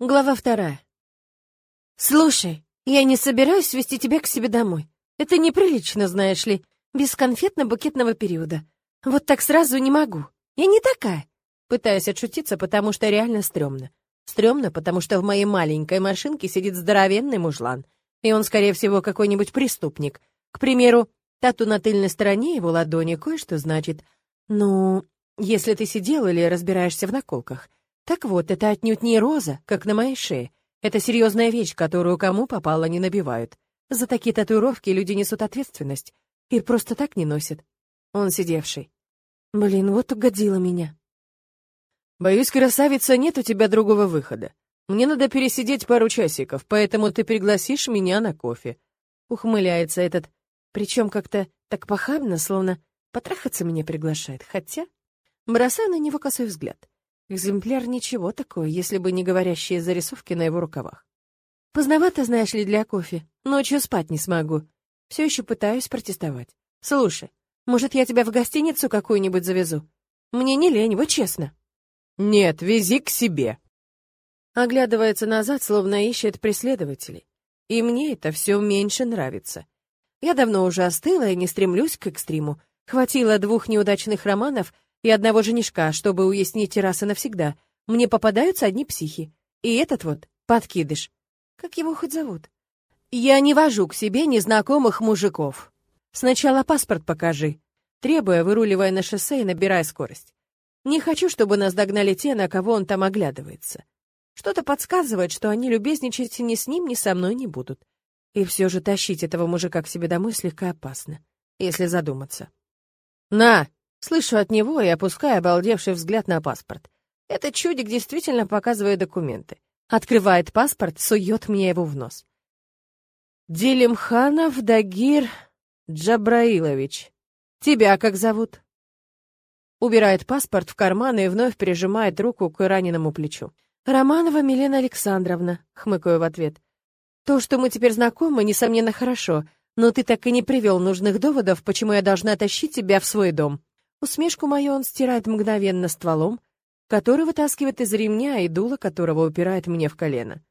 Глава вторая. «Слушай, я не собираюсь вести тебя к себе домой. Это неприлично, знаешь ли, без конфетно-букетного периода. Вот так сразу не могу. Я не такая». Пытаюсь отшутиться, потому что реально стрёмно. Стрёмно, потому что в моей маленькой машинке сидит здоровенный мужлан. И он, скорее всего, какой-нибудь преступник. К примеру, тату на тыльной стороне его ладони кое-что значит. Ну, если ты сидел или разбираешься в наколках. Так вот, это отнюдь не роза, как на моей шее. Это серьезная вещь, которую кому попало не набивают. За такие татуировки люди несут ответственность. И просто так не носят. Он сидевший. Блин, вот угодила меня. Боюсь, красавица, нет у тебя другого выхода. Мне надо пересидеть пару часиков, поэтому ты пригласишь меня на кофе. Ухмыляется этот, причем как-то так похабно, словно потрахаться меня приглашает. Хотя Бросаю на него косой взгляд. Экземпляр ничего такое, если бы не говорящие зарисовки на его рукавах. Поздновато, знаешь ли, для кофе. Ночью спать не смогу. Все еще пытаюсь протестовать. Слушай, может, я тебя в гостиницу какую-нибудь завезу? Мне не лень, вот честно. Нет, вези к себе. Оглядывается назад, словно ищет преследователей. И мне это все меньше нравится. Я давно уже остыла и не стремлюсь к экстриму. Хватило двух неудачных романов — и одного женишка, чтобы уяснить раз навсегда. Мне попадаются одни психи. И этот вот, подкидыш. Как его хоть зовут? Я не вожу к себе незнакомых мужиков. Сначала паспорт покажи, требуя, выруливая на шоссе и набирая скорость. Не хочу, чтобы нас догнали те, на кого он там оглядывается. Что-то подсказывает, что они любезничать ни с ним, ни со мной не будут. И все же тащить этого мужика к себе домой слегка опасно, если задуматься. «На!» Слышу от него и опускаю обалдевший взгляд на паспорт. Этот чудик действительно показывает документы. Открывает паспорт, сует мне его в нос. Делимханов Дагир Джабраилович. Тебя как зовут? Убирает паспорт в карман и вновь прижимает руку к раненому плечу. «Романова Милена Александровна», — хмыкаю в ответ. «То, что мы теперь знакомы, несомненно, хорошо, но ты так и не привел нужных доводов, почему я должна тащить тебя в свой дом». Усмешку мою он стирает мгновенно стволом, который вытаскивает из ремня и дуло которого упирает мне в колено.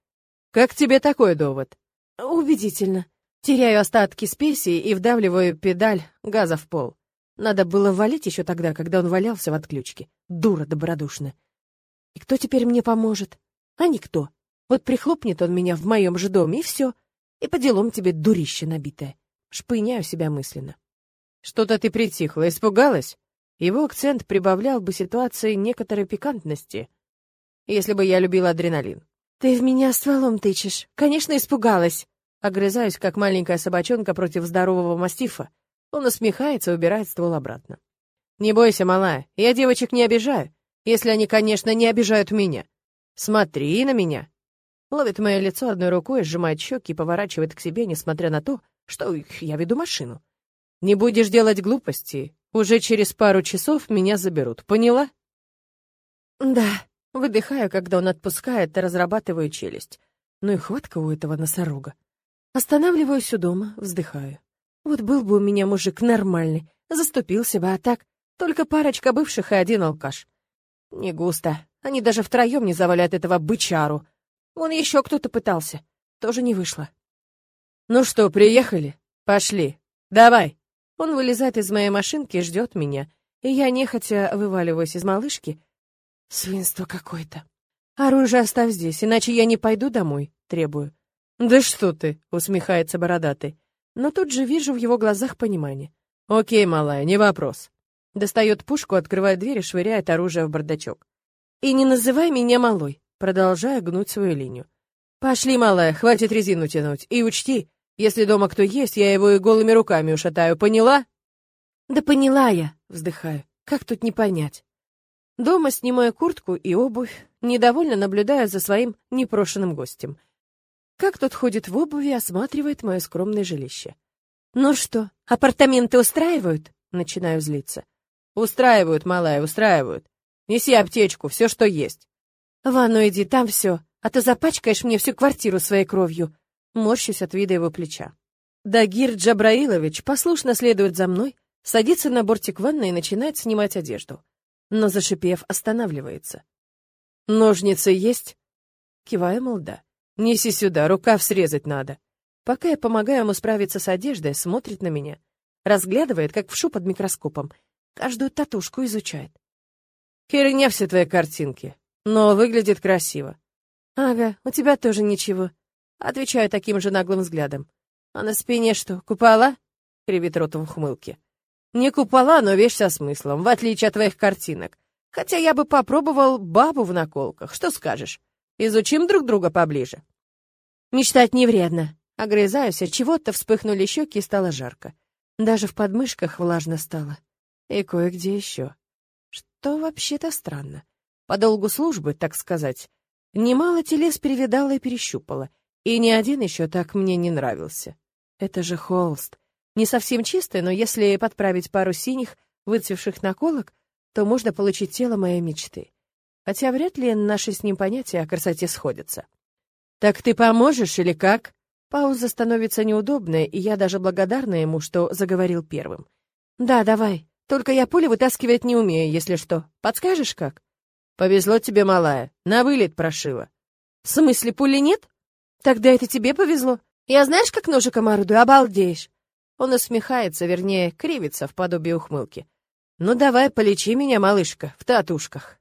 «Как тебе такой довод?» «Убедительно. Теряю остатки спеси и вдавливаю педаль газа в пол. Надо было валить еще тогда, когда он валялся в отключке. Дура добродушная. И кто теперь мне поможет? А никто. Вот прихлопнет он меня в моем же доме, и все. И по делам тебе дурище набитое. Шпыняю себя мысленно. Что-то ты притихла, испугалась? Его акцент прибавлял бы ситуации некоторой пикантности, если бы я любила адреналин. «Ты в меня стволом тычешь. Конечно, испугалась!» Огрызаюсь, как маленькая собачонка против здорового мастифа. Он усмехается убирает ствол обратно. «Не бойся, малая, я девочек не обижаю, если они, конечно, не обижают меня. Смотри на меня!» Ловит мое лицо одной рукой, сжимает щеки и поворачивает к себе, несмотря на то, что я веду машину. «Не будешь делать глупости, уже через пару часов меня заберут, поняла? Да, выдыхаю, когда он отпускает, разрабатываю челюсть. Ну и хватка у этого носорога. Останавливаюсь у дома, вздыхаю. Вот был бы у меня мужик нормальный, заступился бы, а так только парочка бывших и один алкаш. Не густо. Они даже втроем не завалят этого бычару. Вон еще кто-то пытался. Тоже не вышло. Ну что, приехали? Пошли. Давай. Он вылезает из моей машинки и ждет меня, и я нехотя вываливаюсь из малышки. Свинство какое-то. Оружие оставь здесь, иначе я не пойду домой, требую. Да что ты, усмехается бородатый. Но тут же вижу в его глазах понимание. Окей, малая, не вопрос. Достает пушку, открывает дверь и швыряет оружие в бардачок. И не называй меня малой, продолжая гнуть свою линию. Пошли, малая, хватит резину тянуть. И учти, если дома кто есть, я его и голыми руками ушатаю, поняла?» «Да поняла я», — вздыхаю. «Как тут не понять?» Дома снимаю куртку и обувь, недовольно наблюдая за своим непрошенным гостем. Как тот ходит в обуви, осматривает мое скромное жилище. «Ну что, апартаменты устраивают?» Начинаю злиться. «Устраивают, малая, устраивают. Неси аптечку, все, что есть». «В ванну иди, там все, а то запачкаешь мне всю квартиру своей кровью», морщусь от вида его плеча. Дагир Джабраилович послушно следует за мной, садится на бортик ванны и начинает снимать одежду. Но, зашипев, останавливается. «Ножницы есть?» Киваю, мол, да. Неси сюда, рукав срезать надо. Пока я помогаю ему справиться с одеждой, смотрит на меня. Разглядывает, как в шу под микроскопом. Каждую татушку изучает. Херня все твои картинки, но выглядит красиво. Ага, у тебя тоже ничего. Отвечаю таким же наглым взглядом. А на спине что, купола? Кривит рот в ухмылке. Не купола, но вещь со смыслом, в отличие от твоих картинок. Хотя я бы попробовал бабу в наколках. Что скажешь? Изучим друг друга поближе. Мечтать не вредно. Огрызаюсь, от чего-то вспыхнули щеки и стало жарко. Даже в подмышках влажно стало. И кое-где еще. Что вообще-то странно. По долгу службы, так сказать, немало телес перевидала и перещупала, и ни один еще так мне не нравился. Это же холст. Не совсем чистый, но если подправить пару синих, выцвевших наколок, то можно получить тело моей мечты. Хотя вряд ли наши с ним понятия о красоте сходятся. «Так ты поможешь или как?» Пауза становится неудобной, и я даже благодарна ему, что заговорил первым. «Да, давай. Только я пули вытаскивать не умею, если что. Подскажешь, как?» «Повезло тебе, малая. На вылет прошила». «В смысле, пули нет?» Тогда это тебе повезло. Я знаешь, как ножиком орудую, обалдеешь. Он усмехается, вернее, кривится в подобии ухмылки. Ну давай, полечи меня, малышка, в татушках.